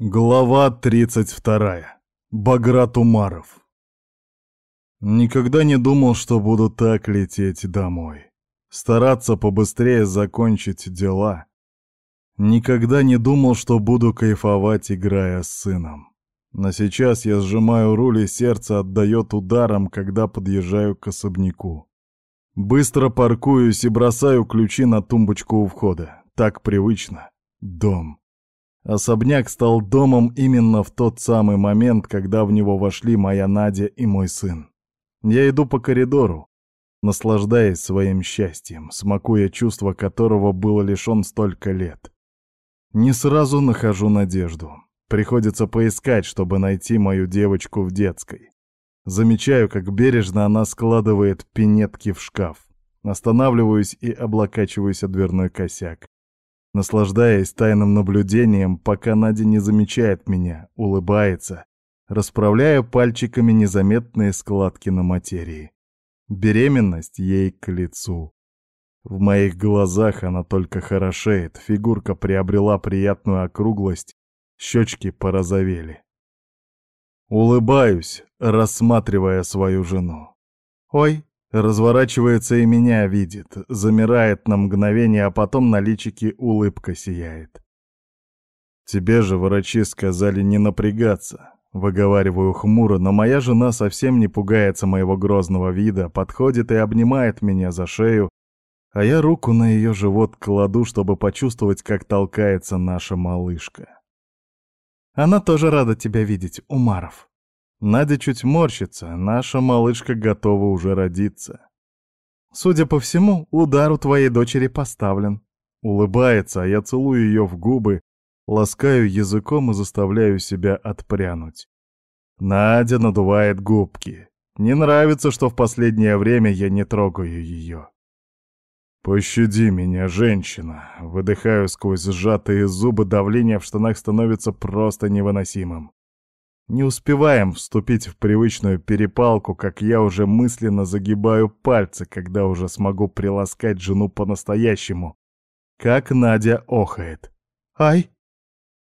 Глава 32. Баграт Умаров. Никогда не думал, что буду так лететь домой. Стараться побыстрее закончить дела. Никогда не думал, что буду кайфовать, играя с сыном. Но сейчас я сжимаю руль, и сердце отдает ударом, когда подъезжаю к особняку. Быстро паркуюсь и бросаю ключи на тумбочку у входа. Так привычно. Дом. Особняк стал домом именно в тот самый момент, когда в него вошли моя Надя и мой сын. Я иду по коридору, наслаждаясь своим счастьем, смакуя чувство которого было лишен столько лет. Не сразу нахожу надежду. Приходится поискать, чтобы найти мою девочку в детской. Замечаю, как бережно она складывает пинетки в шкаф. Останавливаюсь и облокачиваюсь о дверной косяк наслаждаясь тайным наблюдением, пока Надя не замечает меня, улыбается, расправляя пальчиками незаметные складки на материи. Беременность ей к лицу. В моих глазах она только хорошеет, фигурка приобрела приятную округлость, щечки порозовели. Улыбаюсь, рассматривая свою жену. «Ой, Разворачивается и меня видит, замирает на мгновение, а потом на личике улыбка сияет. Тебе же врачи сказали не напрягаться. Выговариваю хмуро, но моя жена совсем не пугается моего грозного вида, подходит и обнимает меня за шею, а я руку на ее живот кладу, чтобы почувствовать, как толкается наша малышка. Она тоже рада тебя видеть, Умаров. Надя чуть морщится, наша малышка готова уже родиться. Судя по всему, удар у твоей дочери поставлен. Улыбается, а я целую ее в губы, ласкаю языком и заставляю себя отпрянуть. Надя надувает губки. Не нравится, что в последнее время я не трогаю ее. «Пощади меня, женщина!» Выдыхаю сквозь сжатые зубы, давление в штанах становится просто невыносимым. Не успеваем вступить в привычную перепалку, как я уже мысленно загибаю пальцы, когда уже смогу приласкать жену по-настоящему. Как Надя охает. «Ай!»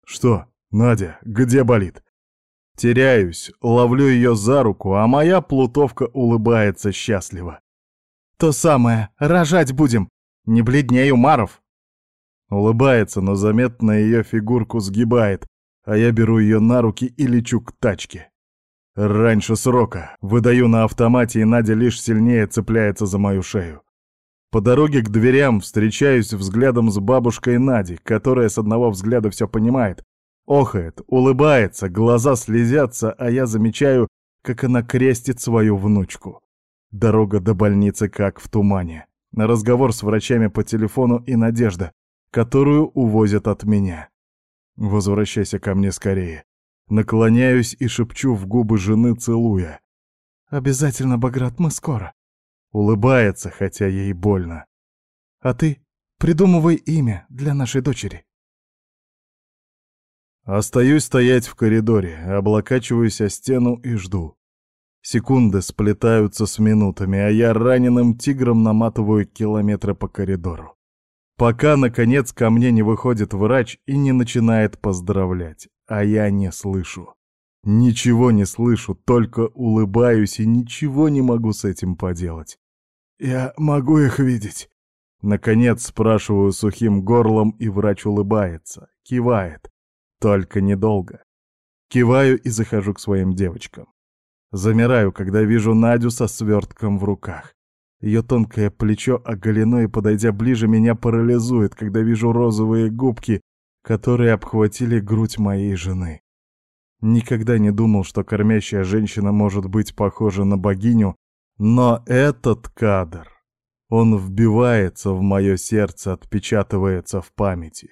«Что, Надя, где болит?» Теряюсь, ловлю ее за руку, а моя плутовка улыбается счастливо. «То самое, рожать будем! Не бледней, Умаров!» Улыбается, но заметно ее фигурку сгибает, а я беру ее на руки и лечу к тачке. Раньше срока. Выдаю на автомате, и Надя лишь сильнее цепляется за мою шею. По дороге к дверям встречаюсь взглядом с бабушкой Нади, которая с одного взгляда все понимает. Охает, улыбается, глаза слезятся, а я замечаю, как она крестит свою внучку. Дорога до больницы как в тумане. Разговор с врачами по телефону и надежда, которую увозят от меня. Возвращайся ко мне скорее. Наклоняюсь и шепчу в губы жены, целуя. Обязательно, Баграт, мы скоро. Улыбается, хотя ей больно. А ты придумывай имя для нашей дочери. Остаюсь стоять в коридоре, облокачиваюсь о стену и жду. Секунды сплетаются с минутами, а я раненым тигром наматываю километры по коридору пока, наконец, ко мне не выходит врач и не начинает поздравлять, а я не слышу. Ничего не слышу, только улыбаюсь и ничего не могу с этим поделать. «Я могу их видеть?» Наконец спрашиваю сухим горлом, и врач улыбается, кивает. Только недолго. Киваю и захожу к своим девочкам. Замираю, когда вижу Надю со свертком в руках. Ее тонкое плечо оголено и, подойдя ближе, меня парализует, когда вижу розовые губки, которые обхватили грудь моей жены. Никогда не думал, что кормящая женщина может быть похожа на богиню, но этот кадр, он вбивается в мое сердце, отпечатывается в памяти.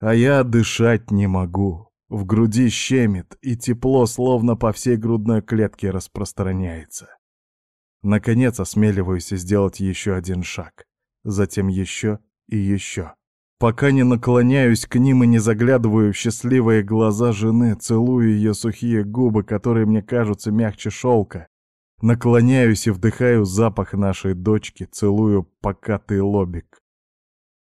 А я дышать не могу. В груди щемит, и тепло словно по всей грудной клетке распространяется. Наконец осмеливаюсь сделать еще один шаг. Затем еще и еще. Пока не наклоняюсь к ним и не заглядываю в счастливые глаза жены, целую ее сухие губы, которые мне кажутся мягче шелка. Наклоняюсь и вдыхаю запах нашей дочки, целую покатый лобик.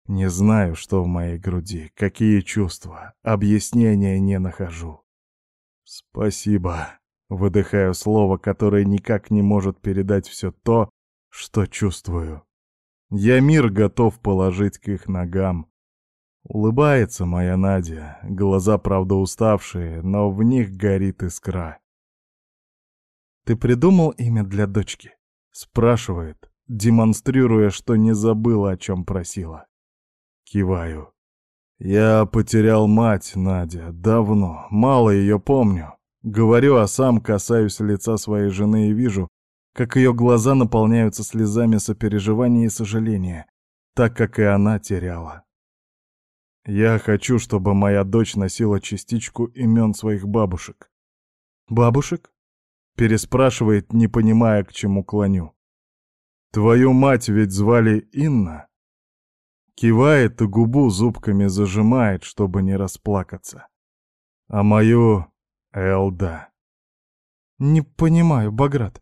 Не знаю, что в моей груди, какие чувства, объяснения не нахожу. Спасибо. Выдыхаю слово, которое никак не может передать все то, что чувствую. Я мир готов положить к их ногам. Улыбается моя Надя, глаза, правда, уставшие, но в них горит искра. «Ты придумал имя для дочки?» — спрашивает, демонстрируя, что не забыла, о чем просила. Киваю. «Я потерял мать, Надя, давно, мало ее помню. Говорю, а сам касаюсь лица своей жены и вижу, как ее глаза наполняются слезами сопереживания и сожаления, так как и она теряла. Я хочу, чтобы моя дочь носила частичку имен своих бабушек. «Бабушек?» — переспрашивает, не понимая, к чему клоню. «Твою мать ведь звали Инна?» Кивает и губу зубками зажимает, чтобы не расплакаться. А мою Элда. «Не понимаю, Баграт».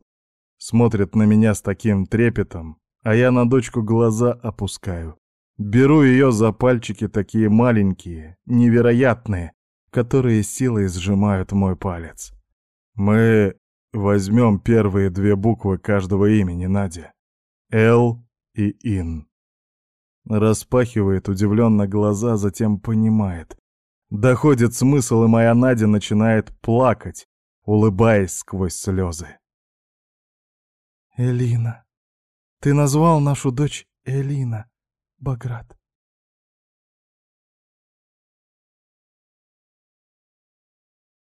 Смотрит на меня с таким трепетом, а я на дочку глаза опускаю. Беру ее за пальчики такие маленькие, невероятные, которые силой сжимают мой палец. Мы возьмем первые две буквы каждого имени, Надя. Л и Ин. Распахивает удивленно глаза, затем понимает. Доходит смысл, и моя Надя начинает плакать, улыбаясь сквозь слезы. «Элина, ты назвал нашу дочь Элина, Баграт.